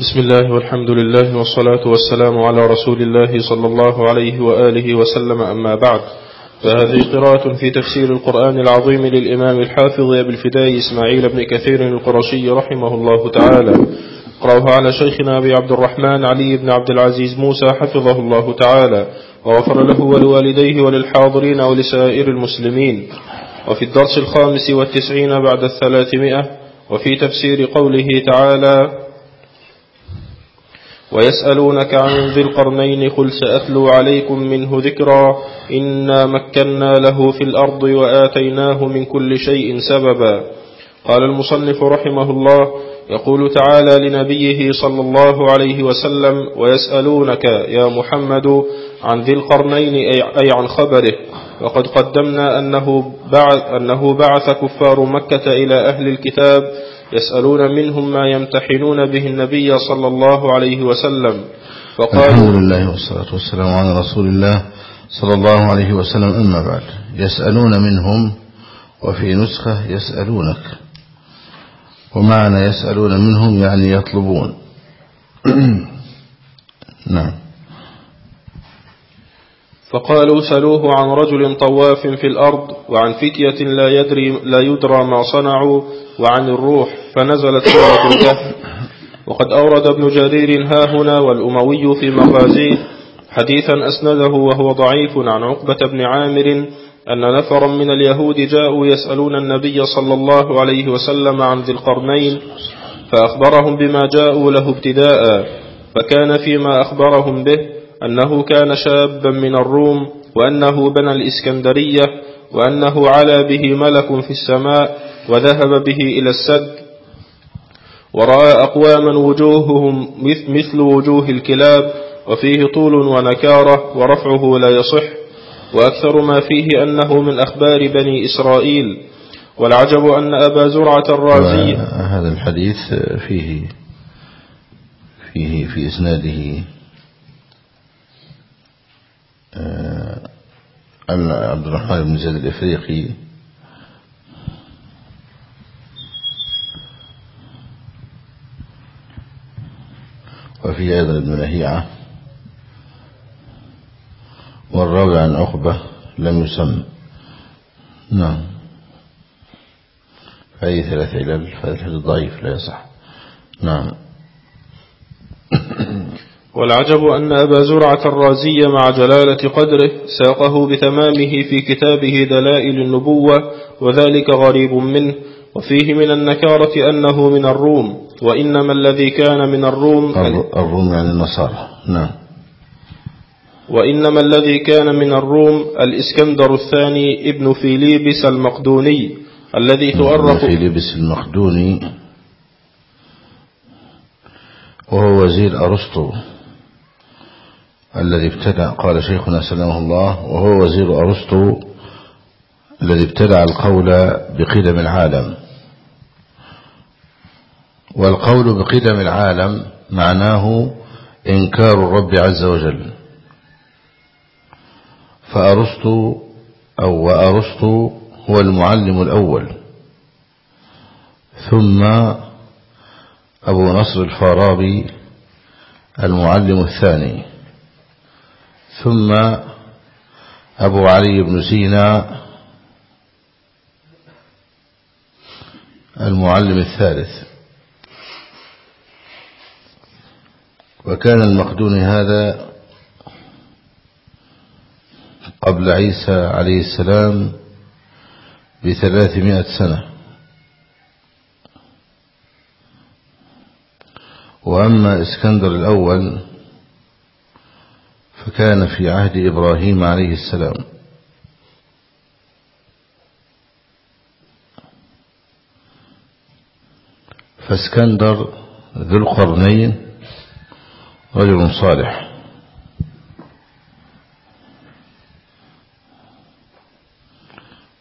بسم الله والحمد لله والصلاة والسلام على رسول الله صلى الله عليه وآله وسلم أما بعد فهذه قراءة في تفسير القرآن العظيم للإمام الحافظ أبي الفداء إسماعيل بن كثير القرشي رحمه الله تعالى قرأه على شيخنا أبي عبد الرحمن علي بن عبد العزيز موسى حفظه الله تعالى وغفر له ولوالديه وللحاضرين ولسائر المسلمين وفي الدرس الخامس والتسعين بعد الثلاثمائة وفي تفسير قوله تعالى ويسألونك عن ذي القرنين قل سأتلو عليكم منه ذكرا إنا مكنا له في الأرض وآتيناه من كل شيء سببا. قال المصنف رحمه الله يقول تعالى لنبيه صلى الله عليه وسلم ويسألونك يا محمد عن ذي القرنين أي عن خبره. وقد قدمنا أنه بعث, أنه بعث كفار مكة إلى أهل الكتاب يسألون منهم ما يمتحنون به النبي صلى الله عليه وسلم. فقالوا الحمد لله والصلاة والسلام على رسول الله صلى الله عليه وسلم. أما بعد يسألون منهم وفي نسخة يسألونك. ومعنى يسألون منهم يعني يطلبون. نعم. فقالوا سلوه عن رجل طواف في الأرض وعن فتية لا, يدري لا يدرى ما صنعوا وعن الروح. فنزلت سورة الكهف. وقد أورد ابن جرير ها هنا والأموي في مغازيه حديثا أسنده وهو ضعيف عن عقبة بن عامر أن نفرا من اليهود جاءوا يسألون النبي صلى الله عليه وسلم عن ذي القرنين فأخبرهم بما جاءوا له ابتداء. فكان فيما أخبرهم به أنه كان شابا من الروم وأنه بنى الإسكندرية وأنه علا به ملك في السماء وذهب به إلى السد ورأى أقواما وجوههم مثل وجوه الكلاب وفيه طول ونكارة ورفعه لا يصح. وأكثر ما فيه أنه من أخبار بني إسرائيل. والعجب أن أبا زرعة الرازي هذا الحديث فيه فيه في إسناده آه، عبد الرحمن بن زيد الإفريقي وفي أيضا ابن لهيعة. والراوي عن عقبة لم يسم. نعم. فأي ثلاث علل فهذا الحديث ضعيف لا يصح. نعم. والعجب أن أبا زرعة الرازي مع جلالة قدره ساقه بتمامه في كتابه دلائل النبوة وذلك غريب منه. وفيه من النكارة أنه من الروم وإنما الذي كان من الروم الروم يعني النصارى. نعم. وإنما الذي كان من الروم الإسكندر الثاني ابن فيليبس المقدوني الذي تؤرخ فيليبس المقدوني. وهو وزير أرسطو الذي ابتدع قال شيخنا سلامه الله وهو وزير أرسطو الذي ابتدع القول بقدم العالم. والقول بقدم العالم معناه إنكار الرب عز وجل. فأرسطو أو وأرسطو هو المعلم الأول. ثم أبو نصر الفارابي المعلم الثاني. ثم أبو علي بن سينا المعلم الثالث. وكان المقدوني هذا قبل عيسى عليه السلام بثلاثمائة سنة. وأما إسكندر الأول فكان في عهد إبراهيم عليه السلام. فاسكندر ذو القرنين رجل صالح.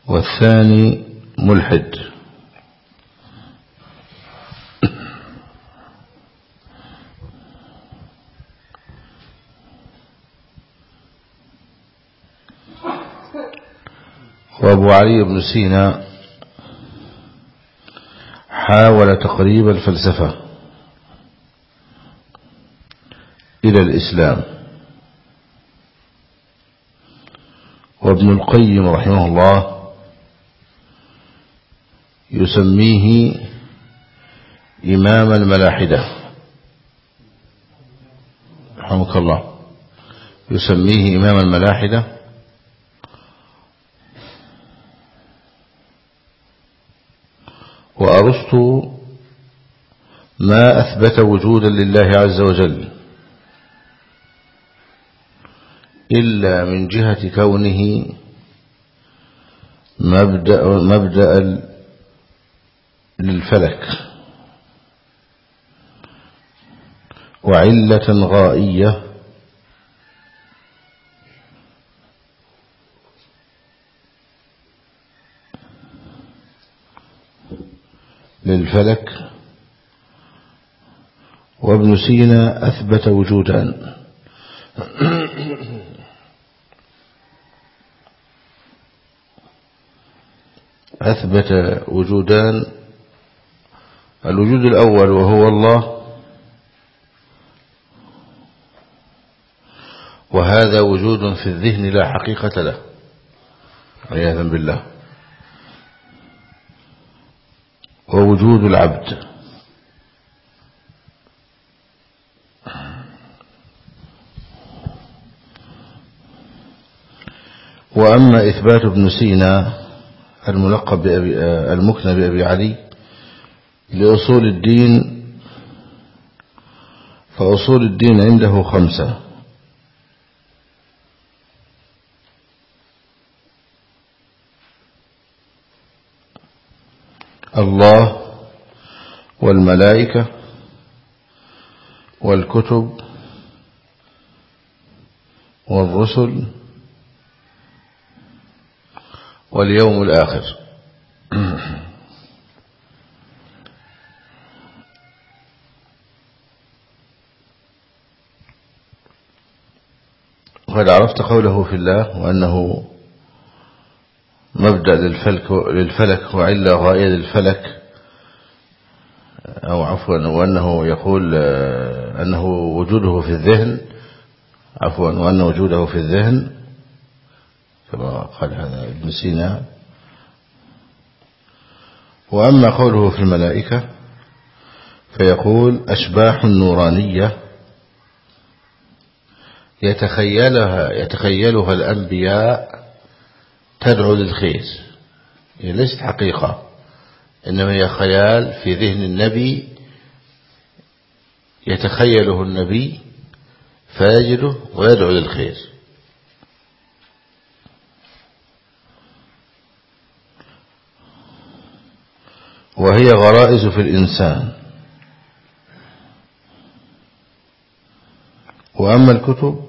والثاني ملحد. وأبو علي بن سينا حاول تقريب الفلسفة. إلى الإسلام. وابن القيم رحمه الله يسميه إمام الملاحدة. رحمك الله. يسميه إمام الملاحدة. وأرسطو ما أثبت وجودا لله عز وجل. إلا من جهة كونه مبدأ, مبدأ للفلك. وعلة غائية. للفلك. وابن سينا أثبت وجودان. أثبت وجودان. الوجود الأول وهو الله. وهذا وجود في الذهن لا حقيقة له. عياذا بالله. ووجود العبد. وأما إثبات ابن سينا الملقب بأبي المكنى بأبي علي لأصول الدين فأصول الدين عنده خمسة. الله والملائكة والكتب والرسل واليوم الآخر. وقد عرفت قوله في الله وأنه مبدأ للفلك, للفلك وعلة غائية للفلك أو عفوا وأنه يقول أنه وجوده في الذهن عفوا وأن وجوده في الذهن كما قال هذا ابن سينا. وأما قوله في الملائكة فيقول أشباح نورانية يتخيلها يتخيلها الأنبياء تدعو للخير. هي ليست حقيقة إنما هي خيال في ذهن النبي. يتخيله النبي فيجده ويدعو للخير. وهي غرائز في الإنسان. وأما الكتب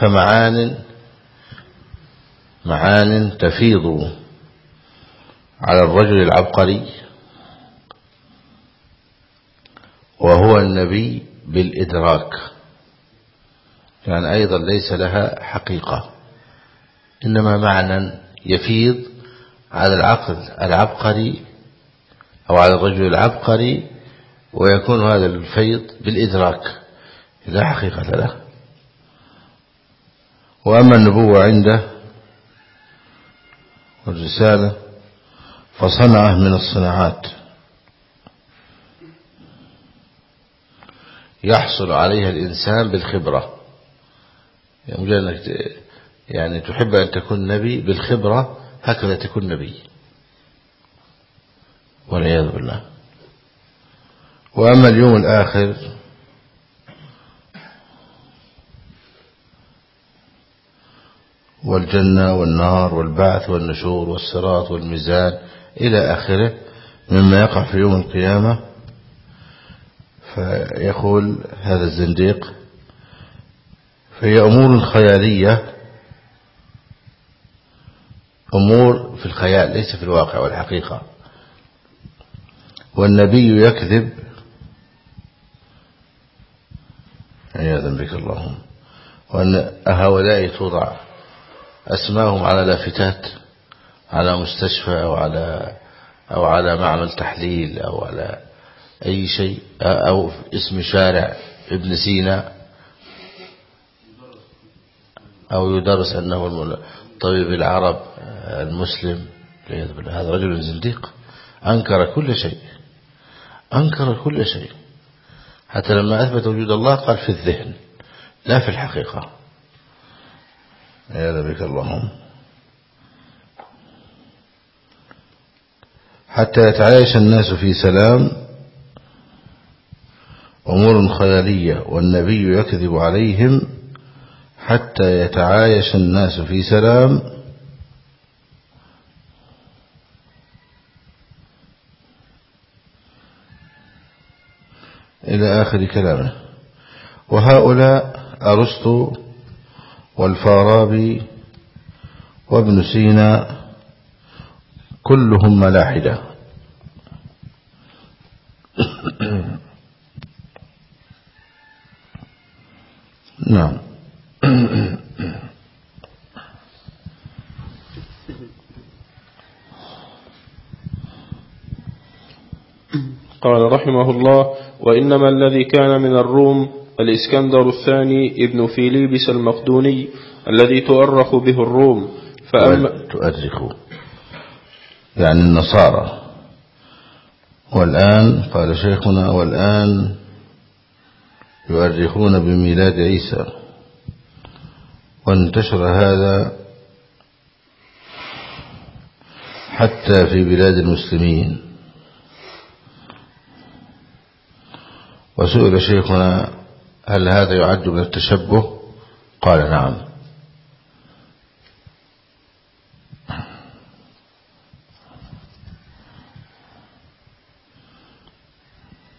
فمعان معان تفيض على الرجل العبقري وهو النبي بالإدراك. يعني أيضا ليس لها حقيقة إنما معنى يفيض على العقل العبقري أو على الرجل العبقري ويكون هذا الفيض بالإدراك. لا حقيقة له. وأما النبوة عنده والرسالة فصنعه من الصناعات. يحصل عليها الإنسان بالخبرة. يعني يعني تحب أن تكون نبي بالخبرة هكذا تكون نبي. والعياذ بالله. وأما اليوم الآخر والجنة والنار والبعث والنشور والصراط والميزان إلى آخره مما يقع في يوم القيامة. فيقول هذا الزنديق فهي أمور خيالية أمور في الخيال ليس في الواقع والحقيقة. والنبي يكذب عياذا بك اللهم. وأن هؤلاء توضع أسماهم على لافتات على مستشفى أو على أو على معمل تحليل أو على أي شيء أو اسم شارع ابن سينا. أو يدرس أنه طبيب العرب المسلم هذا رجل زنديق. أنكر كل شيء. أنكر كل شيء. حتى لما أثبت وجود الله قال في الذهن لا في الحقيقة. يا بك اللهم. حتى يتعايش الناس في سلام. أمور خيالية والنبي يكذب عليهم حتى يتعايش الناس في سلام. إلى آخر كلامه. وهؤلاء أرسطو والفارابي وابن سينا كلهم ملاحدة. نعم. قال رحمه الله وإنما الذي كان من الروم الإسكندر الثاني ابن فيليبس المقدوني الذي تؤرخ به الروم فأما تؤرخ يعني النصارى. والآن قال شيخنا والآن يؤرخون بميلاد عيسى. وانتشر هذا حتى في بلاد المسلمين. وسئل شيخنا هل هذا يعد من التشبه؟ قال نعم.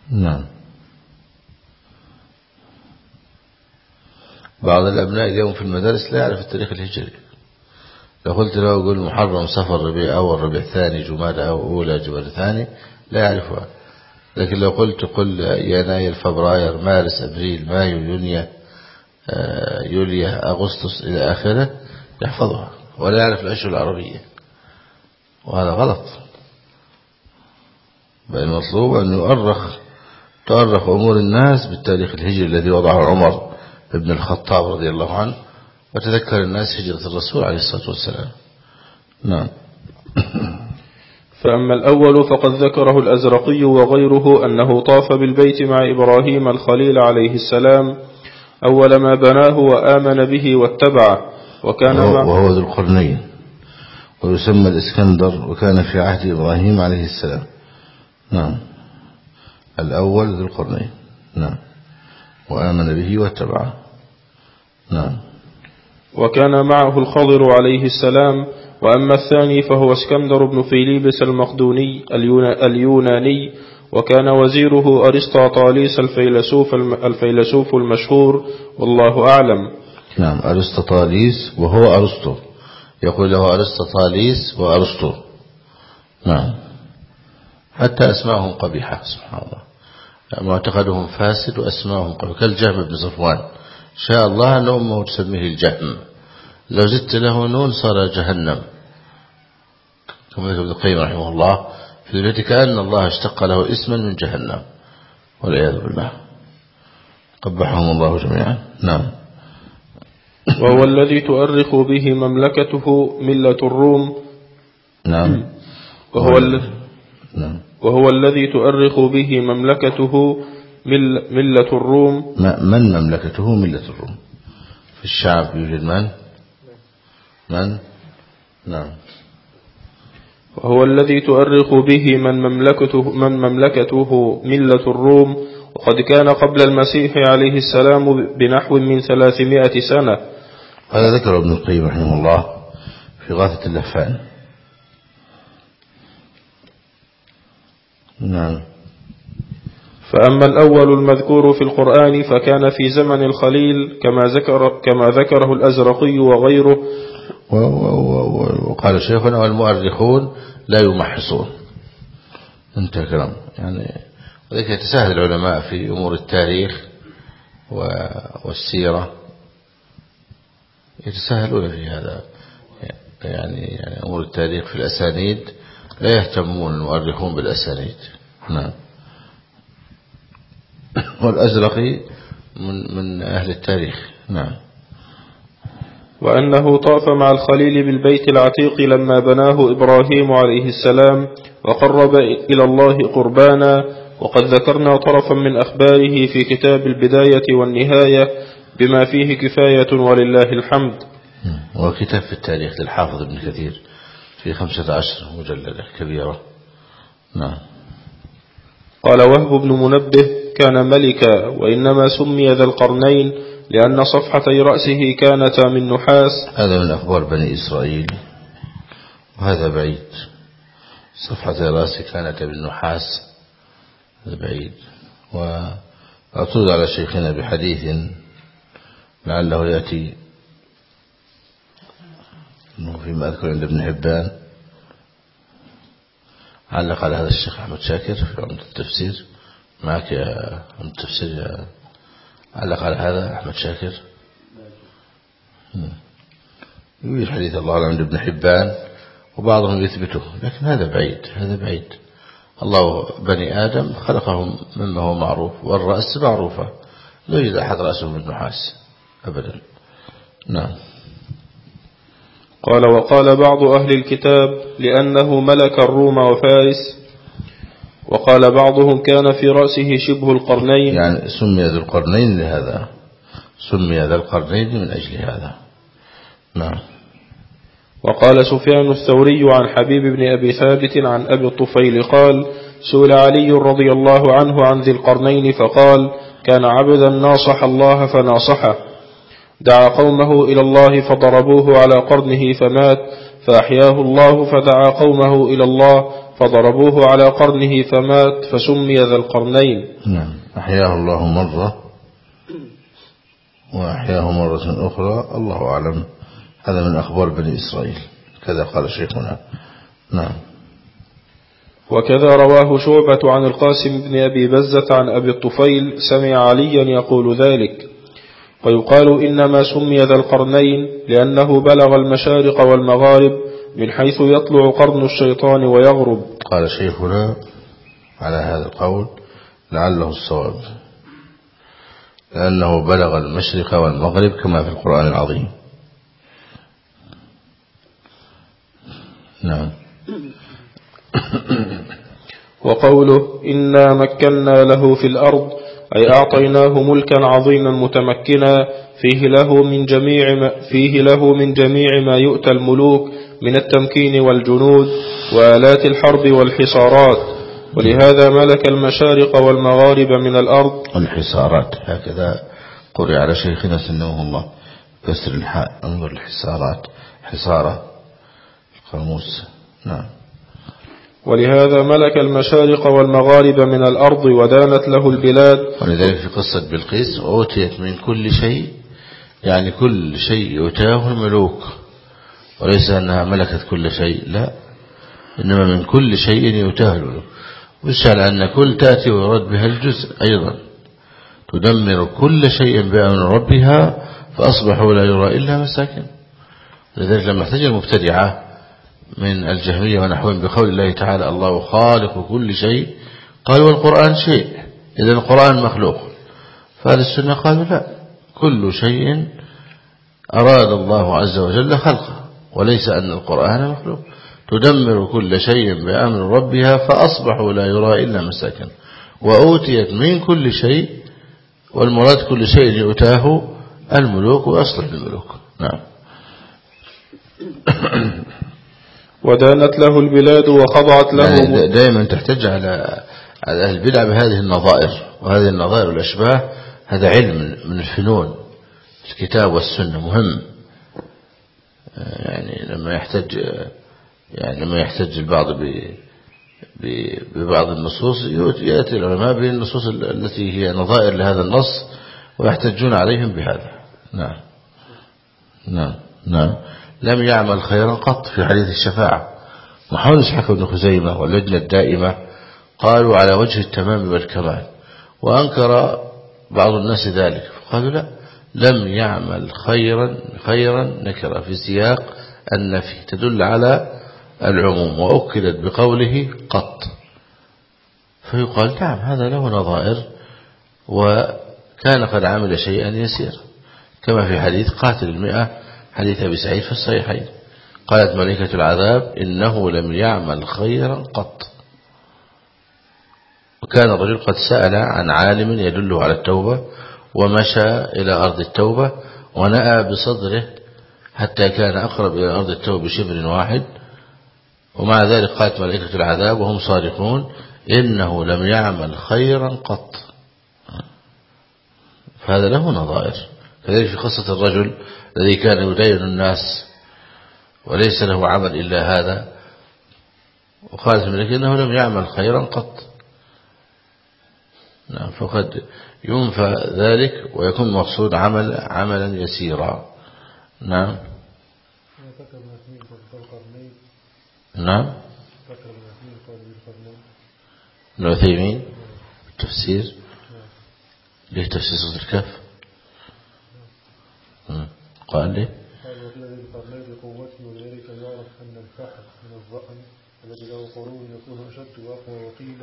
نعم. بعض الأبناء اليوم في المدارس لا يعرف التاريخ الهجري. لو قلت له يقول محرم صفر ربيع أول ربيع ثاني جمادى أو أولى جمادى ثاني لا يعرفها. لكن لو قلت قل يناير فبراير مارس أبريل مايو يونيو آه، يوليا أغسطس إلى آخره يحفظها ولا يعرف الأشهر العربية. وهذا غلط. بل المطلوب أن يؤرخ تؤرخ أمور الناس بالتاريخ الهجري الذي وضعه عمر. بن الخطاب رضي الله عنه وتذكر الناس هجرة الرسول عليه الصلاة والسلام. نعم. فأما الأول فقد ذكره الأزرقي وغيره أنه طاف بالبيت مع إبراهيم الخليل عليه السلام أول ما بناه وآمن به واتبعه وكان وهو ذو القرنين. ويسمى الإسكندر وكان في عهد إبراهيم عليه السلام. نعم. الأول ذو القرنين. نعم. وآمن به واتبعه. نعم. وكان معه الخضر عليه السلام وأما الثاني فهو اسكندر بن فيليبس المقدوني اليوناني وكان وزيره أرسطاطاليس الفيلسوف, الفيلسوف المشهور والله أعلم. نعم أرسطاطاليس وهو أرسطو. يقول له أرسطاطاليس وأرسطو. نعم. حتى أسماءهم قبيحة سبحان الله. معتقدهم فاسد وأسماءهم قبيحة كالجهم بن صفوان. شاء الله أن أمه تسميه الجهم لو زدت له نون صار جهنم. كما يقول ابن القيم رحمه الله في ذلك كأن الله اشتق له اسما من جهنم. والعياذ بالله. قبحهم الله جميعا. نعم. وهو الذي تؤرخ به مملكته ملة الروم. نعم. وهو نعم. وهو الذي تؤرخ به مملكته ملة الروم. من مملكته ملة الروم؟ في الشعب يوجد من؟ من؟ نعم. وهو الذي تؤرخ به من مملكته, من مملكته ملة الروم. وقد كان قبل المسيح عليه السلام بنحو من ثلاثمائة سنة. هذا ذكر ابن القيم رحمه الله في غاثة اللفان نعم. فأما الأول المذكور في القرآن فكان في زمن الخليل كما ذكر كما ذكره الأزرقي وغيره. وقال شيخنا والمؤرخون لا يمحصون. انت كلام يعني وذلك يتساهل العلماء في أمور التاريخ والسيرة. يتساهلون في هذا. يعني, يعني أمور التاريخ في الأسانيد. لا يهتمون المؤرخون بالأسانيد. نعم. والأزرقي من, من أهل التاريخ. نعم. وأنه طاف مع الخليل بالبيت العتيق لما بناه إبراهيم عليه السلام وقرب إلى الله قربانا. وقد ذكرنا طرفا من أخباره في كتاب البداية والنهاية بما فيه كفاية ولله الحمد. وكتاب في التاريخ للحافظ ابن كثير. في خمسة عشر مجلدة كبيرة. نعم. قال وهب بن منبه كان ملكا وإنما سمي ذا القرنين لأن صفحتي رأسه كانتا من نحاس. هذا من أخبار بني إسرائيل وهذا بعيد. صفحتي رأسه كانتا من نحاس هذا بعيد. وأعترض على شيخنا بحديث لعله يأتي. فيما أذكر عند ابن حبان. علق على هذا الشيخ أحمد شاكر في عمد التفسير. معك يا عمد التفسير يا علق على هذا أحمد شاكر. يقول حديث الله عند ابن حبان وبعضهم يثبته لكن هذا بعيد هذا بعيد. الله بني آدم خلقهم مما هو معروف والرأس معروفة. لا يوجد أحد رأسه من نحاس أبدا. نعم. قال وقال بعض أهل الكتاب لأنه ملك الروم وفارس. وقال بعضهم كان في رأسه شبه القرنين. يعني سمي ذو القرنين لهذا. سمي ذا القرنين من أجل هذا. نعم. وقال سفيان الثوري عن حبيب بن أبي ثابت عن أبي الطفيل قال سئل علي رضي الله عنه عن ذي القرنين فقال كان عبدا ناصح الله فناصحه. دعا قومه إلى الله فضربوه على قرنه فمات فأحياه الله فدعا قومه إلى الله فضربوه على قرنه فمات فسمي ذا القرنين. نعم. أحياه الله مرة وأحياه مرة أخرى. الله أعلم. هذا من أخبار بني إسرائيل. كذا قال شيخنا. نعم. وكذا رواه شعبة عن القاسم بن أبي بزة عن أبي الطفيل سمع عليا يقول ذلك. ويقال إنما سمي ذا القرنين لأنه بلغ المشارق والمغارب من حيث يطلع قرن الشيطان ويغرب. قال شيخنا على هذا القول لعله الصواب. لأنه بلغ المشرق والمغرب كما في القرآن العظيم. نعم. وقوله إنا مكنا له في الأرض أي أعطيناه ملكا عظيما متمكنا فيه له من جميع ما فيه له من جميع ما يؤتى الملوك من التمكين والجنود وآلات الحرب والحصارات. ولهذا ملك المشارق والمغارب من الأرض. الحصارات. هكذا قرئ على شيخنا سنه الله. كسر الحاء انظر الحصارات. حصارة. القاموس. نعم. ولهذا ملك المشارق والمغارب من الأرض ودانت له البلاد. ولذلك في قصة بلقيس أوتيت من كل شيء يعني كل شيء يؤتاه الملوك. وليس أنها ملكت كل شيء لا. إنما من كل شيء يؤتاه الملوك. ويسأل أن كل تأتي ويرد بها الجزء أيضا. تدمر كل شيء بأمر ربها فأصبحوا لا يرى إلا مساكن. لذلك لما احتج المبتدعة من الجهمية ونحوهم بقول الله تعالى الله خالق كل شيء. قال والقرآن شيء. إذا القرآن مخلوق. فهذا السنة قالوا لا. كل شيء أراد الله عز وجل خلقه. وليس أن القرآن مخلوق. تدمر كل شيء بأمر ربها فأصبحوا لا يرى إلا مساكن. وأوتيت من كل شيء والمراد كل شيء يؤتاه الملوك وأصلح الملوك. نعم. ودانت له البلاد وخضعت له يعني دائما تحتج على على أهل البدع بهذه النظائر وهذه النظائر والأشباه. هذا علم من الفنون. الكتاب والسنة مهم. يعني لما يحتج يعني لما يحتج البعض ببعض النصوص يأتي العلماء بالنصوص التي هي نظائر لهذا النص ويحتجون عليهم بهذا. نعم. نعم. نعم. لم يعمل خيرا قط في حديث الشفاعة. محمد إسحاق بن خزيمة واللجنة الدائمة قالوا على وجه التمام والكمال وأنكر بعض الناس ذلك قالوا لا لم يعمل خيرا خيرا نكر في سياق النفي تدل على العموم وأكدت بقوله قط. فيقال نعم هذا له نظائر وكان قد عمل شيئا يسير كما في حديث قاتل المئة حديث أبي سعيد في الصحيحين. قالت ملكة العذاب إنه لم يعمل خيرا قط. وكان الرجل قد سأل عن عالم يدله على التوبة ومشى إلى أرض التوبة ونأى بصدره حتى كان أقرب إلى أرض التوبة بشبر واحد. ومع ذلك قالت ملائكة العذاب وهم صادقون إنه لم يعمل خيرا قط. فهذا له نظائر. كذلك في قصة الرجل الذي كان يدين الناس وليس له عمل إلا هذا. وقالت الملائكة إنه لم يعمل خيرا قط. نعم فقد ينفى ذلك ويكون مقصود عمل عملا يسيرا. نعم. نعم. العثيمين التفسير ليه تفسير صوت الكهف؟ قال لي قال وقيل ذي القرنين بقوته وذلك يعرف أن الفحل من الظأن الذي له قرون يكون أشد وأقوى وقيل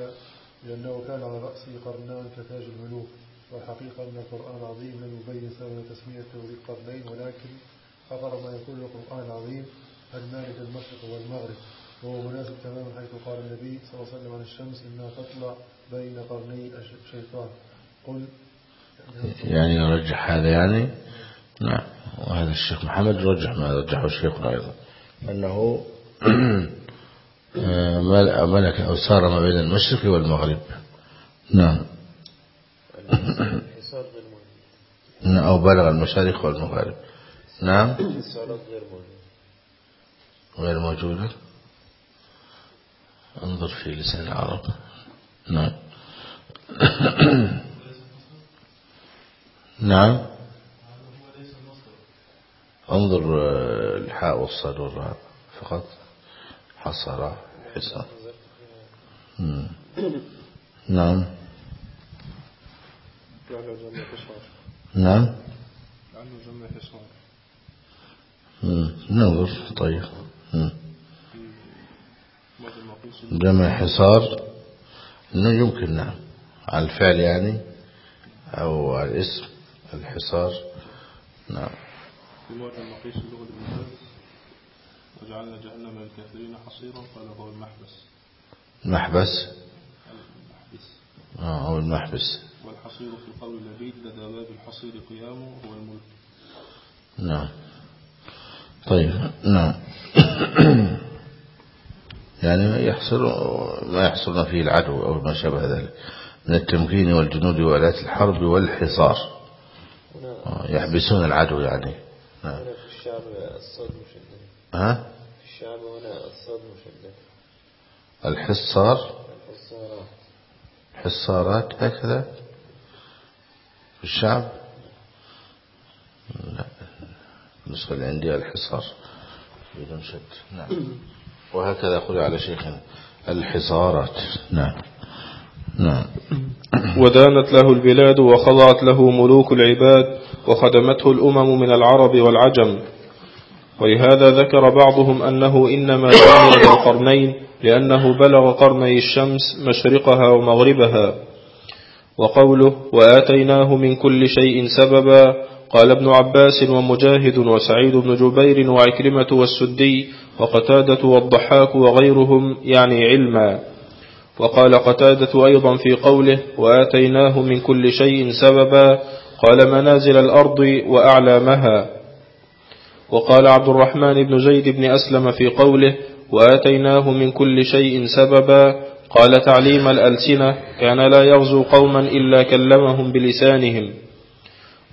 لأنه كان على رأسه قرنان كتاج الملوك والحقيقة أن القرآن العظيم لم يبين سبب تسميته ذي القرنين ولكن أقرب ما يكون القرآن العظيم المالك المشرق والمغرب وهو مناسب تماما حيث قال النبي صلى الله عليه وسلم عن الشمس إنها تطلع بين قرني الشيطان قل يعني يرجح هذا يعني نعم. وهذا الشيخ محمد رجح ما رجحه الشيخ أيضا. أنه ملك أو سار ما بين المشرق والمغرب. نعم أو بلغ المشارق والمغارب. نعم. غير موجودة. انظر في لسان العرب. نعم. نعم. انظر الحاء والصاد والراء فقط حصر حصار نعم. نعم. ننظر. طيب. جمع حصار. إنه يمكن نعم. على الفعل يعني أو على الاسم الحصار. نعم. في موجه المقيس اللغة المجاز وجعلنا جهنم للكافرين حصيرا قال هو المحبس. محبس المحبس. آه هو المحبس. والحصير في القول اللبيد لدى باب الحصير قيامه هو الملك. نعم. طيب نعم. يعني يحصل ما يحصلنا فيه العدو أو ما شابه ذلك من التمكين والجنود وآلات الحرب والحصار. يحبسون العدو يعني. نعم هنا في الشعب الصاد مشدد. ها؟ في الشعب هنا الصاد مشدد. الحصار؟ الحصارات. حصارات هكذا؟ في الشعب؟ لا. النسخة اللي عندي الحصار. بدون شد نعم. وهكذا أقول على شيخنا. الحصارات. نعم. نعم. ودانت له البلاد وخضعت له ملوك العباد وخدمته الأمم من العرب والعجم. ولهذا ذكر بعضهم أنه إنما سمي ذا القرنين لأنه بلغ قرني الشمس مشرقها ومغربها. وقوله وآتيناه من كل شيء سببا قال ابن عباس ومجاهد وسعيد بن جبير وعكرمة والسدي وقتادة والضحاك وغيرهم يعني علما. وقال قتادة أيضا في قوله وآتيناه من كل شيء سببا قال منازل الأرض وأعلامها. وقال عبد الرحمن بن زيد بن أسلم في قوله وآتيناه من كل شيء سببا. قال تعليم الألسنة كان لا يغزو قوما إلا كلمهم بلسانهم.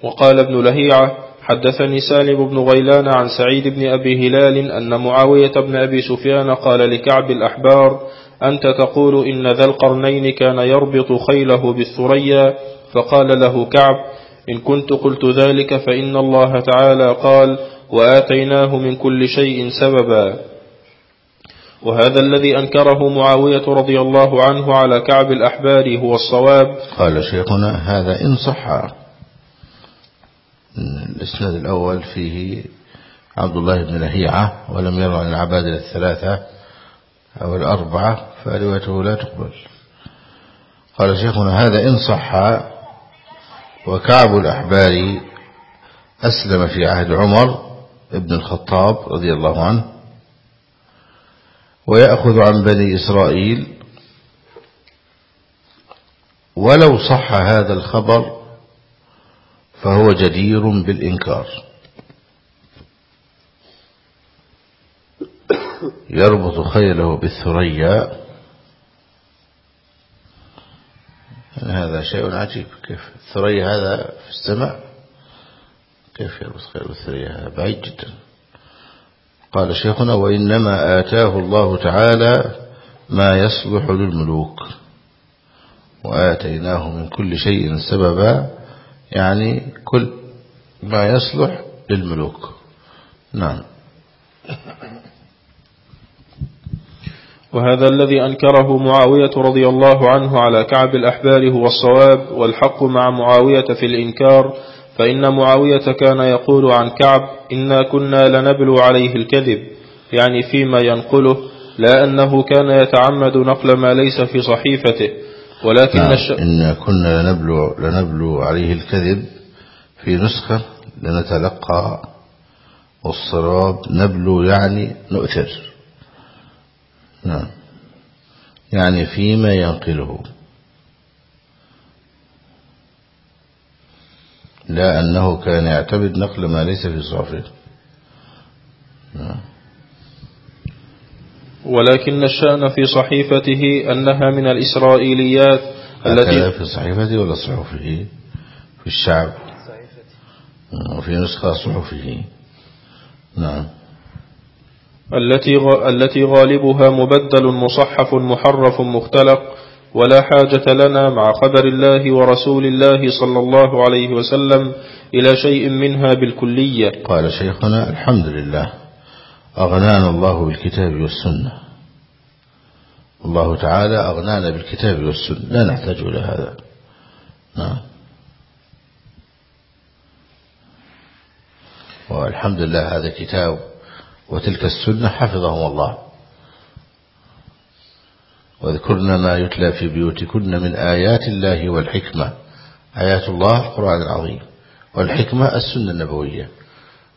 وقال ابن لهيعة حدثني سالم بن غيلان عن سعيد بن أبي هلال أن معاوية بن أبي سفيان قال لكعب الأحبار أنت تقول إن ذا القرنين كان يربط خيله بالثريا فقال له كعب إن كنت قلت ذلك فإن الله تعالى قال وآتيناه من كل شيء سببا. وهذا الذي أنكره معاوية رضي الله عنه على كعب الأحبار هو الصواب. قال شيخنا هذا إن صح. الإسناد الأول فيه عبد الله بن لهيعة ولم يروى عن العبادة الثلاثة. أو الأربعة فروايته لا تقبل. قال شيخنا هذا إن صح وكعب الأحبار أسلم في عهد عمر ابن الخطاب رضي الله عنه ويأخذ عن بني إسرائيل ولو صح هذا الخبر فهو جدير بالإنكار. يربط خيله بالثريا. هذا شيء عجيب. كيف الثريا هذا في السماء؟ كيف يربط خيله بالثريا؟ هذا بعيد جدا. قال شيخنا وإنما آتاه الله تعالى ما يصلح للملوك وآتيناه من كل شيء سببا يعني كل ما يصلح للملوك. نعم. وهذا الذي أنكره معاوية رضي الله عنه على كعب الأحبار هو الصواب والحق مع معاوية في الإنكار فإن معاوية كان يقول عن كعب إنا كنا لنبلو عليه الكذب. يعني فيما ينقله لا أنه كان يتعمد نقل ما ليس في صحيفته ولكن نعم الش... إن كنا لنبلو, لنبلو عليه الكذب في نسخة لنتلقى والصواب نبلو يعني نؤثر نعم. يعني فيما ينقله. لا أنه كان يعتمد نقل ما ليس في صحفه نعم. ولكن الشأن في صحيفته أنها من الإسرائيليات التي في صحيفته ولا صحفه؟ في الشعب. وفي نسخة صحفه. نعم. التي التي غالبها مبدل مصحف محرف مختلق ولا حاجة لنا مع خبر الله ورسول الله صلى الله عليه وسلم إلى شيء منها بالكلية. قال شيخنا الحمد لله. أغنانا الله بالكتاب والسنة. الله تعالى أغنانا بالكتاب والسنة. لا نحتاج إلى هذا. نعم. والحمد لله هذا كتاب وتلك السنة حفظهم الله. واذكرن ما يتلى في بيوتكن من آيات الله والحكمة. آيات الله القرآن العظيم والحكمة السنة النبوية.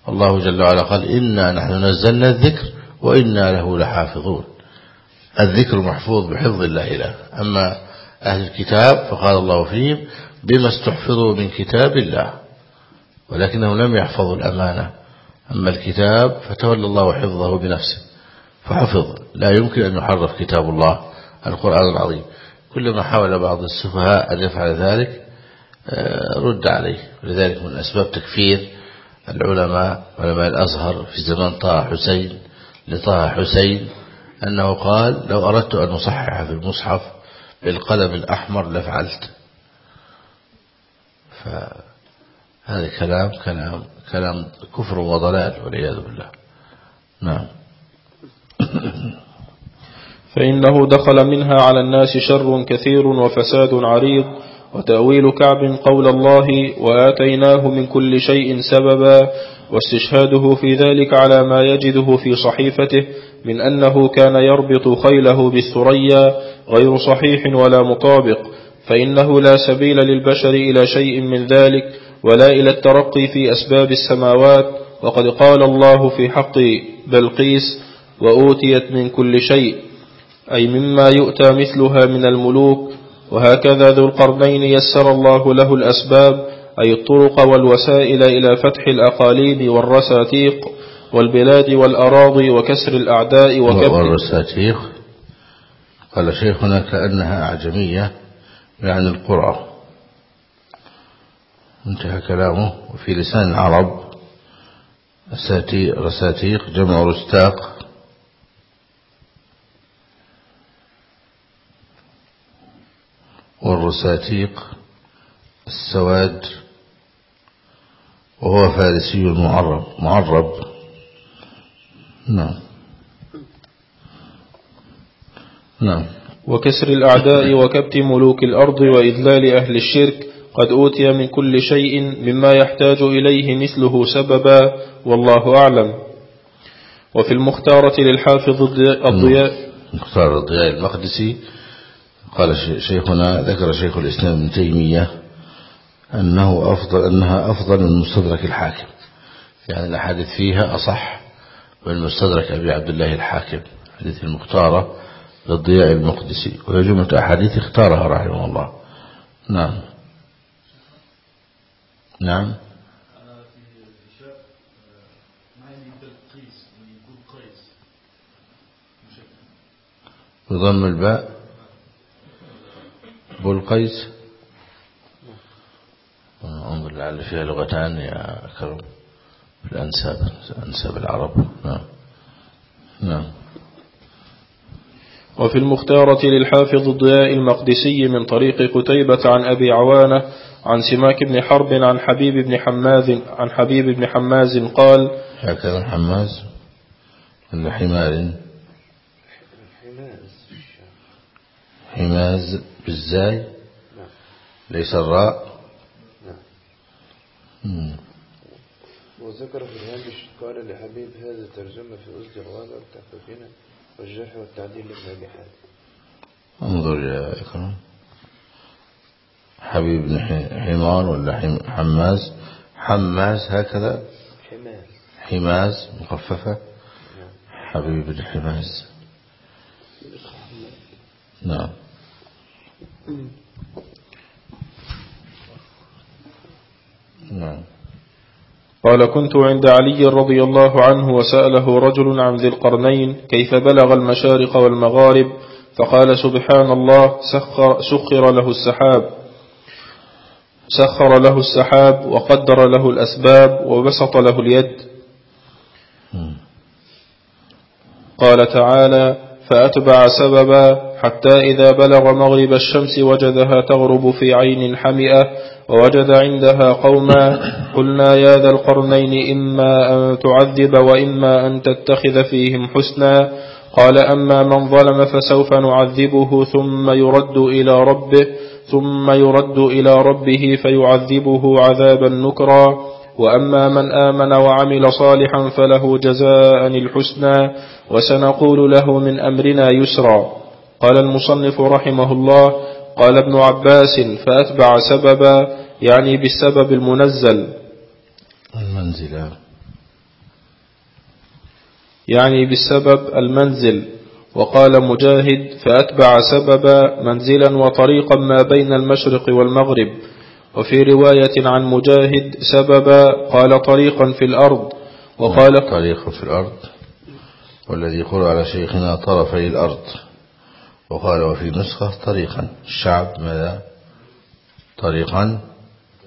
الله جل وعلا قال إنا نحن نزلنا الذكر وإنا له لحافظون. الذكر محفوظ بحفظ الله له. أما أهل الكتاب فقال الله فيهم بما استحفظوا من كتاب الله. ولكنهم لم يحفظوا الأمانة. أما الكتاب فتولى الله حفظه بنفسه فحفظ. لا يمكن أن يحرف كتاب الله القرآن العظيم. كلما حاول بعض السفهاء أن يفعل ذلك آه، رد عليه. ولذلك من أسباب تكفير العلماء علماء الأزهر في زمان طه حسين لطه حسين أنه قال لو أردت أن أصحح في المصحف بالقلم الأحمر لفعلت. فهذا كلام كلام كلام كفر وضلال والعياذ بالله. نعم. فإنه دخل منها على الناس شر كثير وفساد عريض وتأويل كعب قول الله وآتيناه من كل شيء سببا واستشهاده في ذلك على ما يجده في صحيفته من أنه كان يربط خيله بالثريا غير صحيح ولا مطابق فإنه لا سبيل للبشر إلى شيء من ذلك ولا إلى الترقي في أسباب السماوات وقد قال الله في حق بلقيس وأوتيت من كل شيء أي مما يؤتى مثلها من الملوك وهكذا ذو القرنين يسر الله له الأسباب أي الطرق والوسائل إلى فتح الأقاليم والرساتيق والبلاد والأراضي وكسر الأعداء وكبت والرساتيق؟ قال شيخنا كأنها أعجمية يعني القرى. انتهى كلامه. وفي لسان العرب رساتي- رساتيق جمع رستاق. والرساتيق السواد. وهو فارسي معرب معرب. نعم. نعم. وكسر الأعداء وكبت ملوك الأرض وإذلال أهل الشرك. قد أوتي من كل شيء مما يحتاج إليه مثله سببا والله أعلم. وفي المختارة للحافظ الضياء- الضياء مختار الضياء المقدسي قال شيخنا ذكر شيخ الإسلام ابن تيمية أنه أفضل أنها أفضل من مستدرك الحاكم. يعني الأحاديث فيها أصح من مستدرك أبي عبد الله الحاكم حديث المختارة للضياء المقدسي. وهي جملة أحاديث اختارها رحمه الله. نعم. نعم. بضم الباء. بولقيس. انظر لعل فيها لغتان يا أكرم في الأنساب أنساب العرب. نعم. نعم. وفي المختارة للحافظ الضياء المقدسي من طريق قتيبة عن أبي عوانة عن سماك بن حرب عن حبيب بن حماز عن حبيب بن حماز قال هكذا حماز ولا حمار. حماز بالزاي نعم ليس الراء. نعم. وذكر في الهامش قال لحبيب هذا ترجمة في أسد الغابة والتحقيقين والجرح والتعديل لابن أبي حاتم. انظر يا إكرام. حبيب بن حمار ولا حم- حماز حماز هكذا. حماس مخففة. حبيب بن حماز نعم. نعم. قال كنت عند علي رضي الله عنه وسأله رجل عن ذي القرنين كيف بلغ المشارق والمغارب فقال سبحان الله سخر, سخر له السحاب. سخر له السحاب وقدر له الأسباب وبسط له اليد. قال تعالى فأتبع سببا حتى إذا بلغ مغرب الشمس وجدها تغرب في عين حمئة ووجد عندها قوما. قلنا يا ذا القرنين إما أن تعذب وإما أن تتخذ فيهم حسنا. قال أما من ظلم فسوف نعذبه ثم يرد إلى ربه. ثم يرد إلى ربه فيعذبه عذابا نكرا. وأما من آمن وعمل صالحا فله جزاء الحسنى وسنقول له من أمرنا يسرا. قال المصنف رحمه الله قال ابن عباس فأتبع سببا يعني بالسبب المنزل. المنزل. يعني بالسبب المنزل. وقال مجاهد فأتبع سببا منزلا وطريقا ما بين المشرق والمغرب. وفي رواية عن مجاهد سببا قال طريقا في الأرض. وقال طريق في الأرض والذي يقول على شيخنا طرفي الأرض. وقال وفي نسخة طريقا الشعب ماذا؟ طريقا.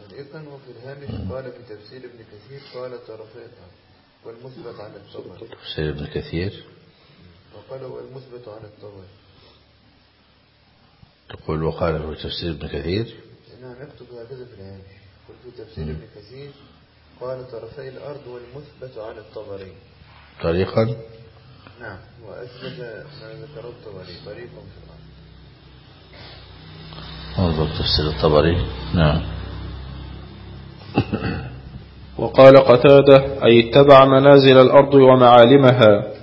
طريقا وفي الهامش قال في تفسير ابن كثير قال طرفيها والمثبت عن الطبري تفسير ابن كثير. وقال والمثبت عن الطبري تقول وقال في تفسير ابن كثير؟ نعم يكتب هكذا في الهامش قل في تفسير ابن كثير قال طرفي الأرض والمثبت عن الطبري. طريقا؟ نعم وأثبت ما ذكره الطبري. طريق في الأرض. انظر تفسير الطبري. نعم. وقال قتادة أي اتبع منازل الأرض ومعالمها.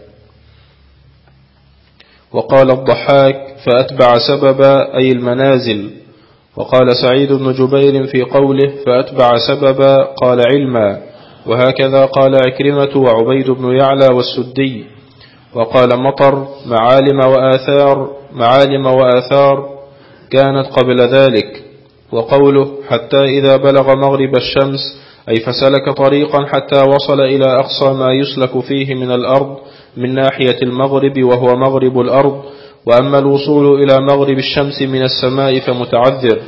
وقال الضحاك فأتبع سببا أي المنازل. وقال سعيد بن جبير في قوله فأتبع سببا قال علما. وهكذا قال عكرمة وعبيد بن يعلى والسدي. وقال مطر معالم وآثار معالم وآثار كانت قبل ذلك. وقوله حتى إذا بلغ مغرب الشمس أي فسلك طريقا حتى وصل إلى أقصى ما يسلك فيه من الأرض من ناحية المغرب وهو مغرب الأرض وأما الوصول إلى مغرب الشمس من السماء فمتعذر.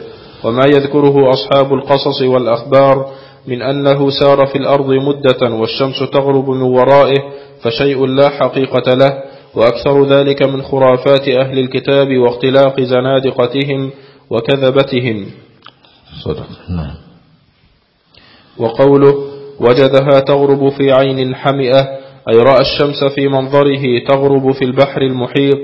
وما يذكره أصحاب القصص والأخبار من أنه سار في الأرض مدة والشمس تغرب من ورائه فشيء لا حقيقة له. وأكثر ذلك من خرافات أهل الكتاب واختلاق زنادقتهم وكذبتهم. صدق. نعم. وقوله وجدها تغرب في عين حمئة أي رأى الشمس في منظره تغرب في البحر المحيط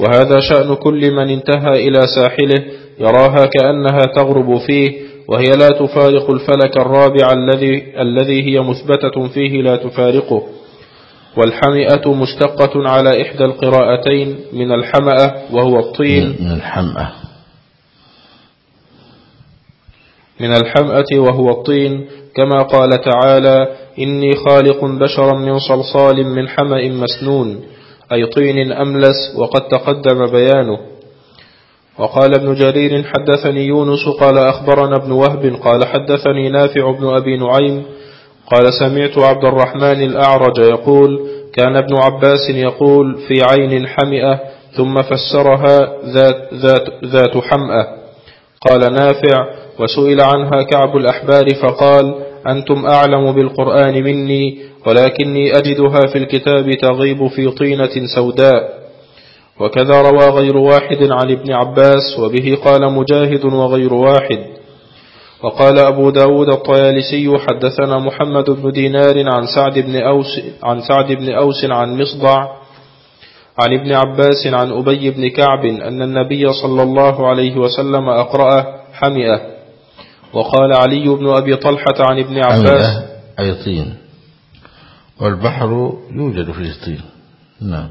وهذا شأن كل من انتهى إلى ساحله يراها كأنها تغرب فيه وهي لا تفارق الفلك الرابع الذي, الذي هي مثبتة فيه لا تفارقه. والحمئة مشتقة على إحدى القراءتين من الحمأة وهو الطين. من الحمأة. من الحمأة وهو الطين. كما قال تعالى إني خالق بشرا من صلصال من حمأ مسنون أي طين أملس وقد تقدم بيانه. وقال ابن جرير حدثني يونس قال أخبرنا ابن وهب قال حدثني نافع بن أبي نعيم قال سمعت عبد الرحمن الأعرج يقول كان ابن عباس يقول في عين حمئة ثم فسرها ذات, ذات, ذات حمأة. قال نافع وسئل عنها كعب الأحبار فقال أنتم أعلم بالقرآن مني ولكني أجدها في الكتاب تغيب في طينة سوداء. وكذا روى غير واحد عن ابن عباس وبه قال مجاهد وغير واحد. وقال أبو داود الطيالسي حدثنا محمد بن دينار عن سعد بن أوس عن, سعد بن أوس عن مصدع عن ابن عباس عن أبي بن كعب أن النبي صلى الله عليه وسلم أقرأه حمئة. وقال علي بن أبي طلحة عن ابن عباس أي طين. والبحر يوجد في الطين. نعم.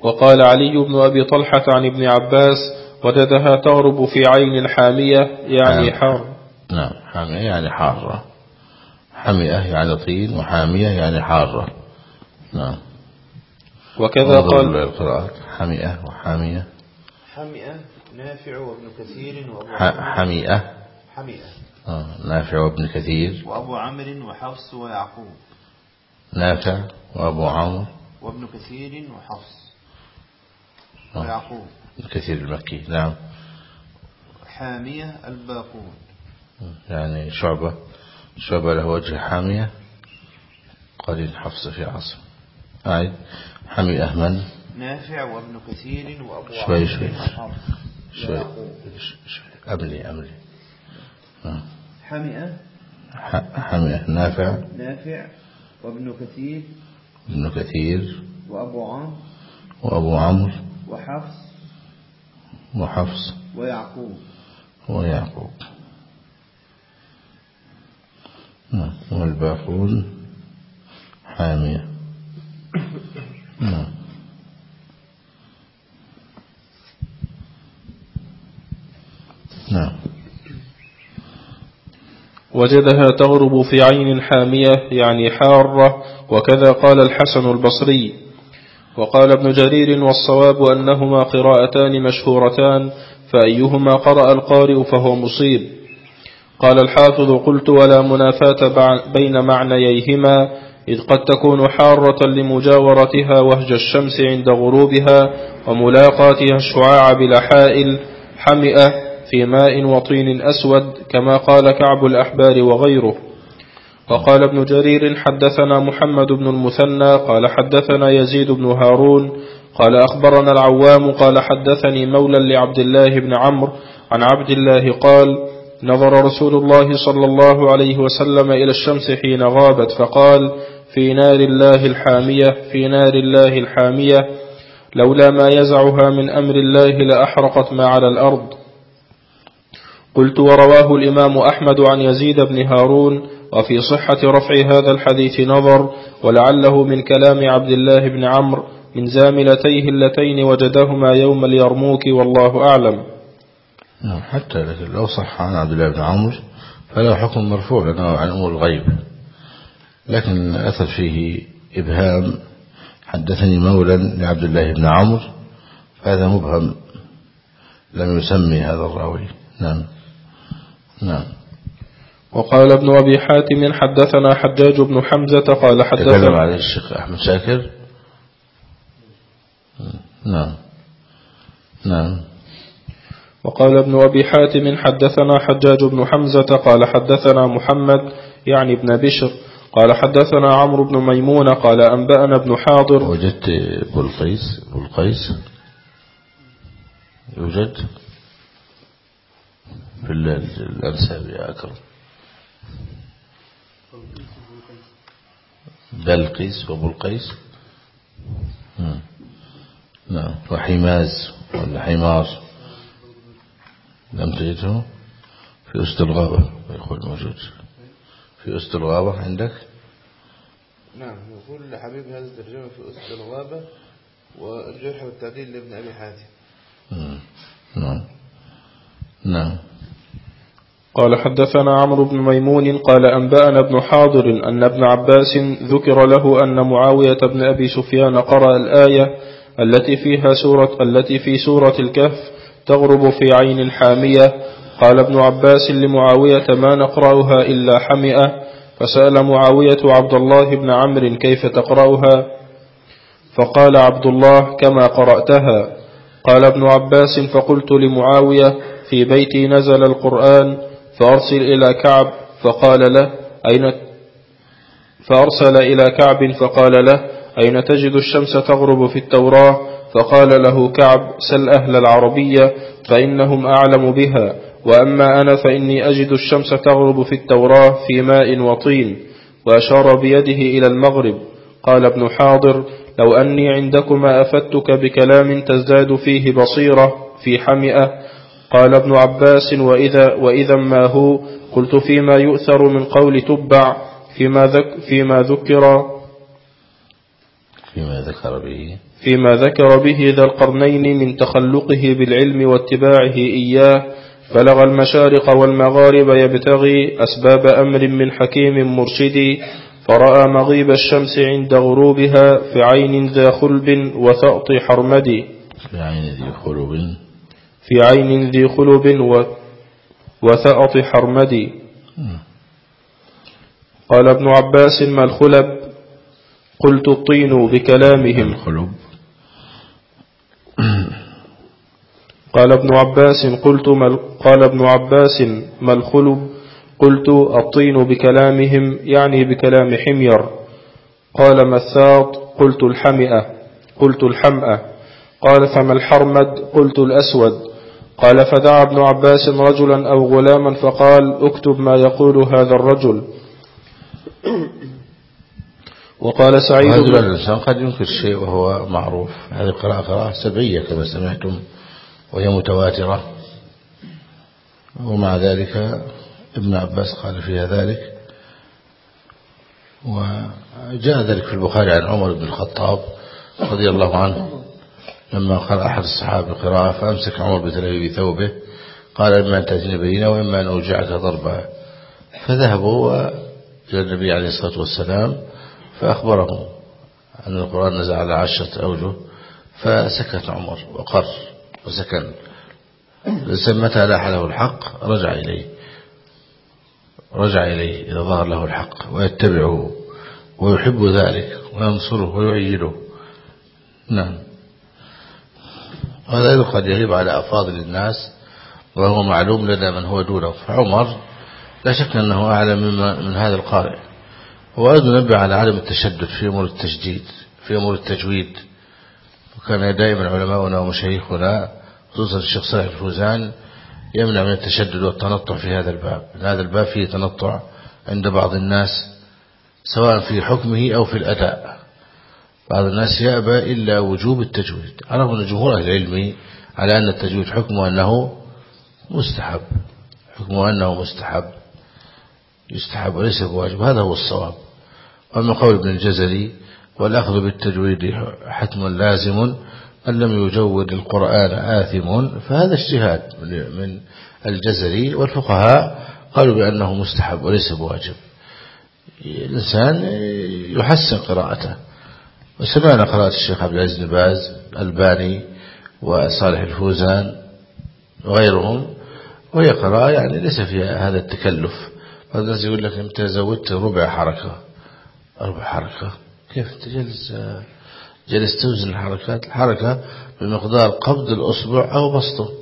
وقال علي بن أبي طلحة عن ابن عباس وجدها تغرب في عين حامية يعني آه. حار نعم حامية يعني حارة. حمئة يعني طين وحامية يعني حارة. نعم. وكذا قال حمئة وحامية. حمئة نافع وابن كثير وأبو حميئة. حميئة. آه، نافع وابن كثير. وأبو عمرو وحفص ويعقوب. نافع وأبو عمرو. وابن كثير وحفص آه، ويعقوب. ابن كثير المكي. نعم. حامية الباقون. يعني شعبة. شعبة له وجه حامية. قليل حفص في عصر. أعيد. حمي أهمل نافع وابن كثير وأبو شوي شوي. شوي. أبلي أملي آه. حمئة. حمئة. نافع. نافع. وابن كثير. ابن كثير. وأبو عمرو. وأبو عمرو. وحفص. وحفص. ويعقوب. ويعقوب. نعم. والباقون حامية. نعم. وجدها تغرب في عين حامية يعني حارة. وكذا قال الحسن البصري. وقال ابن جرير والصواب أنهما قراءتان مشهورتان فأيهما قرأ القارئ فهو مصيب. قال الحافظ قلت ولا منافاة بين معنييهما إذ قد تكون حارة لمجاورتها وهج الشمس عند غروبها وملاقاتها الشعاع بلا حائل حمئة في ماء وطين أسود كما قال كعب الأحبار وغيره. وقال ابن جرير حدثنا محمد بن المثنى قال حدثنا يزيد بن هارون قال أخبرنا العوام قال حدثني مولا لعبد الله بن عمرو عن عبد الله قال نظر رسول الله صلى الله عليه وسلم إلى الشمس حين غابت فقال في نار الله الحامية في نار الله الحامية لولا ما يزعها من أمر الله لأحرقت ما على الأرض. قلت ورواه الإمام أحمد عن يزيد بن هارون وفي صحة رفع هذا الحديث نظر ولعله من كلام عبد الله بن عمرو من زاملتيه اللتين وجدهما يوم اليرموك والله أعلم. نعم حتى لو صح عن عبد الله بن عمرو فلا حكم مرفوع عن أمور الغيب. لكن أثر فيه إبهام. حدثني مولا لعبد الله بن عمرو فهذا مبهم لم يسمي هذا الراوي. نعم. نعم. وقال ابن أبي حاتم حدثنا حجاج بن حمزة قال حدثنا تكلم عليه الشيخ أحمد شاكر. نعم. نعم. وقال ابن أبي حاتم حدثنا حجاج بن حمزة قال حدثنا محمد يعني ابن بشر قال حدثنا عمرو بن ميمون قال أنبأنا ابن حاضر. وجدت بلقيس بلقيس يوجد؟ في الأنساب يا أكرم. بلقيس وبلقيس. نعم. نعم. وحماز ولا لم تجده؟ في أسد الغابة يقول موجود. في أسد الغابة عندك؟ نعم. يقول لحبيب هذا الترجمة في أسد الغابة والجرح والتعديل لابن أبي حاتم. نعم. نعم. قال حدثنا عمرو بن ميمون قال أنبأنا ابن حاضر أن ابن عباس ذكر له أن معاوية بن أبي سفيان قرأ الآية التي فيها سورة التي في سورة الكهف تغرب في عين الحامية. قال ابن عباس لمعاوية ما نقرأها إلا حمئة. فسأل معاوية عبد الله بن عمرو كيف تقرأها؟ فقال عبد الله كما قرأتها. قال ابن عباس فقلت لمعاوية في بيتي نزل القرآن فأرسل إلى كعب فقال له أين؟ فأرسل إلى كعب فقال له أين تجد الشمس تغرب في التوراة؟ فقال له كعب سل أهل العربية فإنهم أعلم بها وأما أنا فإني أجد الشمس تغرب في التوراة في ماء وطين وأشار بيده إلى المغرب. قال ابن حاضر لو أني عندكما أفتك بكلام تزداد فيه بصيرة في حمئة قال ابن عباس وإذا, وإذا ما هو؟ قلت فيما يؤثر من قول تبع فيما, ذك فيما ذكر. فيما ذكر به. فيما ذكر به ذا القرنين من تخلقه بالعلم واتباعه إياه بلغ المشارق والمغارب يبتغي أسباب أمر من حكيم مرشد فرأى مغيب الشمس عند غروبها في عين ذا خلب وثأط حرمد. في عين ذي خلب. في عين ذي خلب وثأط حرمد. قال ابن عباس ما الخلب؟ قلت الطين بكلامهم. الخلب. قال ابن عباس قلت ما قال ابن عباس ما الخلب؟ قلت الطين بكلامهم يعني بكلام حمير. قال ما الثاط؟ قلت الحمئة. قلت الحمأة. قال فما الحرمد؟ قلت الأسود. قال فدعا ابن عباس رجلا أو غلاما فقال اكتب ما يقول هذا الرجل. وقال سعيد بن الإنسان قد ينكر شيء وهو معروف. هذه قراءة قراءة سبعية كما سمعتم وهي متواترة. ومع ذلك ابن عباس قال فيها ذلك. وجاء ذلك في البخاري عن عمر بن الخطاب رضي الله عنه. لما قال أحد الصحابة قراءة فأمسك عمر بتلبيب ثوبه قال إما أن تأتيني بينا وإما أن أوجعك ضربا. فذهبوا إلى النبي عليه الصلاة والسلام فأخبرهم أن القرآن نزل على عشرة أوجه فسكت عمر وقر وسكن. متى لاح له الحق رجع إليه. رجع إليه إذا ظهر له الحق ويتبعه ويحب ذلك وينصره ويؤيده. نعم. هذا قد يغيب على أفاضل الناس وهو معلوم لدى من هو دونه فعمر لا شك أنه أعلم من هذا القارئ. وأيضا نبه على عدم التشدد في أمور التجديد في أمور التجويد. وكان دائما علماؤنا ومشايخنا خصوصا الشيخ صالح الفوزان يمنع من التشدد والتنطع في هذا الباب. هذا الباب فيه تنطع عند بعض الناس سواء في حكمه أو في الأداء. بعض الناس يأبى إلا وجوب التجويد. أعرف أن جمهور أهل العلم على أن التجويد حكمه أنه مستحب. حكمه أنه مستحب. يستحب وليس بواجب. هذا هو الصواب. ومن قول ابن الجزري والأخذ بالتجويد حتم لازم من لم يجود القرآن آثم فهذا اجتهاد من الجزري. والفقهاء قالوا بأنه مستحب وليس بواجب. الإنسان يحسن قراءته. وسمعنا قراءة الشيخ عبد العزيز بن باز الباني وصالح الفوزان وغيرهم وهي قراءة يعني ليس فيها هذا التكلف. بعض الناس يقول لك انت زودت ربع حركة. ربع حركة. كيف؟ تجلس جلس توزن الحركات. الحركة بمقدار قبض الأصبع أو بسطه.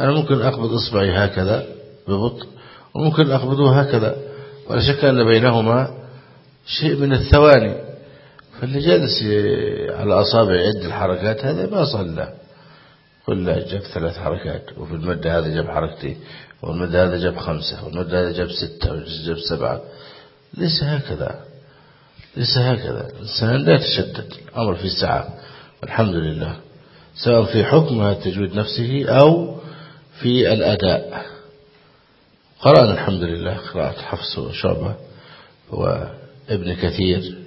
أنا ممكن أقبض إصبعي هكذا ببطء وممكن أقبضه هكذا. ولا شك أن بينهما شيء من الثواني. فاللي جالس على أصابع يد الحركات هذا ما صلى. كل جاب ثلاث حركات وفي المد هذا جاب حركتين والمد هذا جاب خمسة والمد هذا جاب ستة وجاب سبعة. ليس هكذا. ليس هكذا. الإنسان لا يتشدد. الأمر في السعة والحمد لله. سواء في حكم تجويد نفسه أو في الأداء. قرأنا الحمد لله قراءة حفص وشعبة وابن كثير.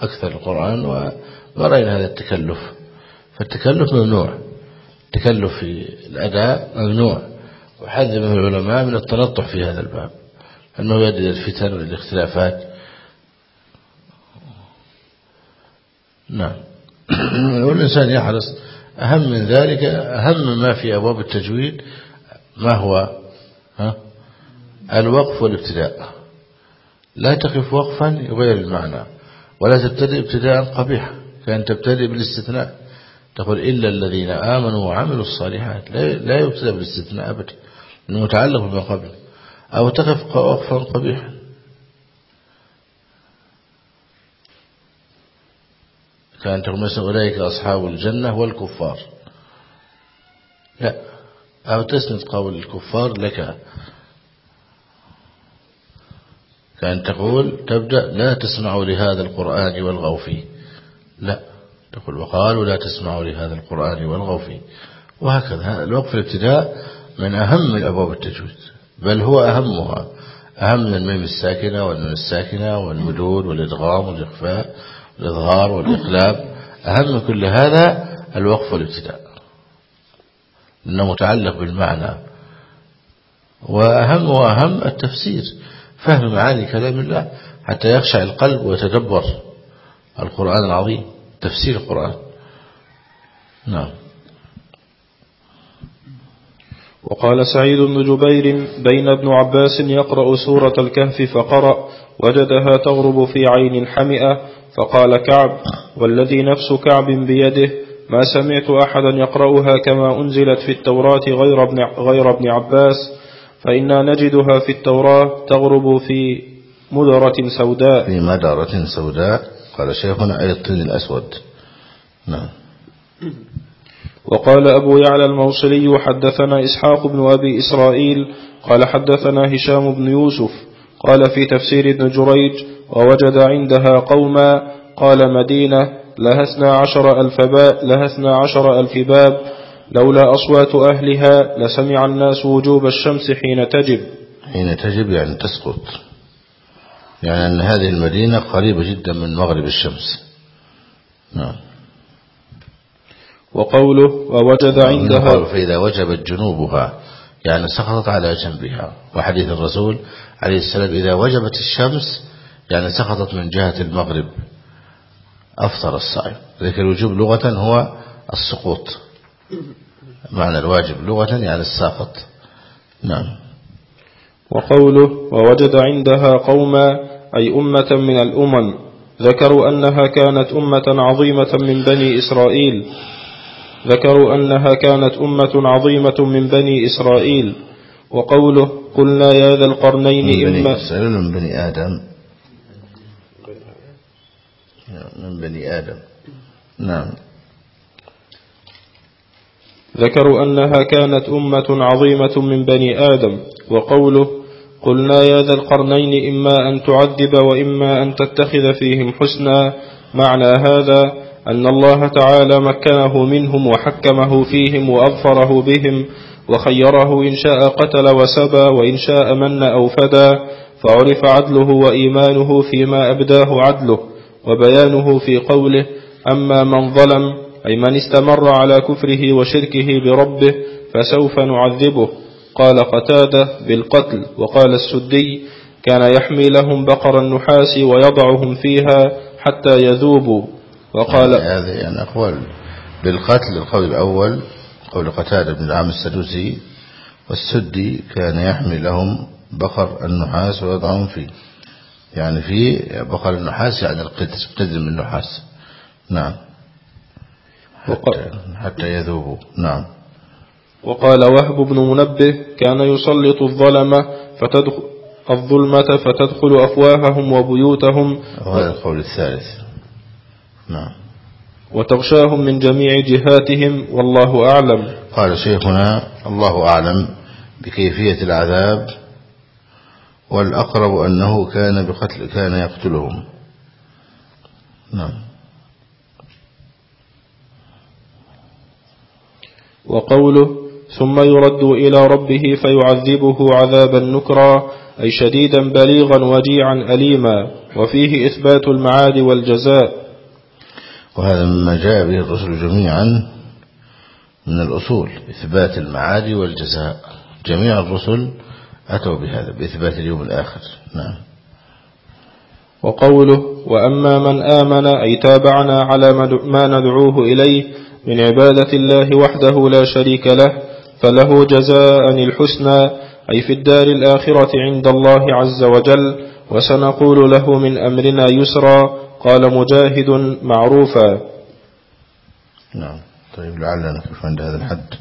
أكثر القرآن وما رأينا هذا التكلف. فالتكلف ممنوع. التكلف في الأداء ممنوع. وحذر من العلماء من التنطح في هذا الباب. أنه يؤدي الفتن والاختلافات نعم. والإنسان يحرص. أهم من ذلك أهم ما في أبواب التجويد ما هو؟ ها؟ الوقف والابتداء. لا تقف وقفا يغير المعنى. ولا تبتدئ ابتداء قبيحا كأن تبتدئ بالاستثناء. تقول إلا الذين آمنوا وعملوا الصالحات لا يبتدأ بالاستثناء أبدا المتعلق بما قبل. أو تقف وقفا قبيحا كأن تقول مثلا أولئك أصحاب الجنة والكفار. لا. أو تسند قول الكفار لك. كان تقول تبدأ لا تسمعوا لهذا القرآن والغوا فيه. لا. تقول وقالوا لا تسمعوا لهذا القرآن والغوا فيه. وهكذا. الوقف الابتداء من أهم الأبواب التجويد. بل هو أهمها. أهم من الميم الساكنة والنون الساكنة والمدود والإدغام والإخفاء والإظهار والإقلاب. أهم كل هذا الوقف والابتداء لأنه متعلق بالمعنى. وأهم وأهم التفسير. فهم معاني كلام الله حتى يخشع القلب ويتدبر القرآن العظيم تفسير القرآن. نعم. وقال سعيد بن جبير بين ابن عباس يقرأ سورة الكهف فقرأ وجدها تغرب في عين حمئة فقال كعب والذي نفس كعب بيده ما سمعت أحدا يقرأها كما أنزلت في التوراة غير ابن, غير ابن عباس فإنا نجدها في التوراة تغرب في مدرة سوداء. في مدرة سوداء. قال شيخنا أي الطين الأسود. نعم. وقال أبو يعلى الموصلي حدثنا إسحاق بن أبي إسرائيل قال حدثنا هشام بن يوسف قال في تفسير ابن جريج ووجد عندها قوما قال مدينة لهثنا عشر ألف باب, لهثنا عشر ألف باب لولا أصوات أهلها لسمع الناس وجوب الشمس حين تجب. حين تجب يعني تسقط. يعني أن هذه المدينة قريبة جدا من مغرب الشمس. نعم. وقوله ووجد عندها فإذا وجبت جنوبها يعني سقطت على جنبها. وحديث الرسول عليه السلام إذا وجبت الشمس يعني سقطت من جهة المغرب. أفطر الصائم. ذلك الوجوب لغة هو السقوط. معنى الواجب لغة يعني الساقط. نعم. وقوله ووجد عندها قوما أي أمة من الأمم ذكروا أنها كانت أمة عظيمة من بني إسرائيل. ذكروا أنها كانت أمة عظيمة من بني إسرائيل. وقوله قلنا يا ذا القرنين من بني إما إسرائيل من بني آدم. من بني آدم. نعم. ذكروا أنها كانت أمة عظيمة من بني آدم وقوله قلنا يا ذا القرنين إما أن تعذب وإما أن تتخذ فيهم حسنا. معنى هذا أن الله تعالى مكنه منهم وحكمه فيهم وأظفره بهم وخيره إن شاء قتل وسبى وإن شاء من أو فدى فعرف عدله وإيمانه فيما أبداه عدله وبيانه في قوله أما من ظلم أي من استمر على كفره وشركه بربه فسوف نعذبه. قال قتادة بالقتل. وقال السدي كان يحمي لهم بقر النحاس ويضعهم فيها حتى يذوبوا. وقال هذه يعني أقوال بالقتل القول الأول قول قتادة بن العام السدوسي والسدي كان يحمي لهم بقر النحاس ويضعهم فيه. يعني في بقر النحاس يعني القدر قدر من النحاس. نعم. حتى, حتى يذوبوا. نعم. وقال وهب بن منبه كان يسلط الظلمة فتدخل الظلمة فتدخل أفواههم وبيوتهم. وهذا القول الثالث. نعم. وتغشاهم من جميع جهاتهم والله أعلم. قال شيخنا الله أعلم بكيفية العذاب والأقرب أنه كان بقتل كان يقتلهم. نعم. وقوله ثم يرد إلى ربه فيعذبه عذابا نكرا أي شديدا بليغا وجيعا أليما وفيه إثبات المعاد والجزاء. وهذا مما جاء به الرسل جميعا من الأصول إثبات المعاد والجزاء. جميع الرسل أتوا بهذا بإثبات اليوم الآخر. نعم. وقوله وأما من آمن أي تابعنا على ما ندعوه إليه من عبادة الله وحده لا شريك له فله جزاء الحسنى أي في الدار الآخرة عند الله عز وجل وسنقول له من أمرنا يسرا قال مجاهد معروفا. نعم. طيب لعلنا نقف عند هذا الحد.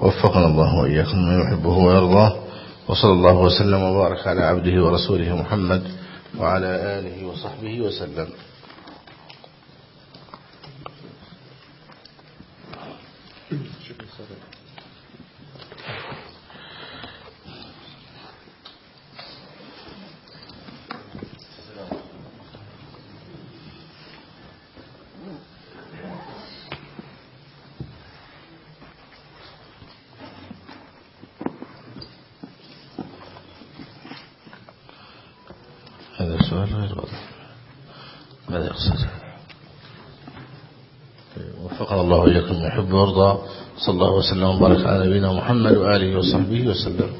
وفقنا الله وإياكم ما يحبه ويرضاه وصلى الله وسلم وبارك على عبده ورسوله محمد وعلى آله وصحبه وسلم هذا السؤال غير واضح ماذا يقصد. وفقنا الله وإياكم يحب ويرضى صلى الله وسلم وبارك على نبينا محمد وآله وصحبه وسلم.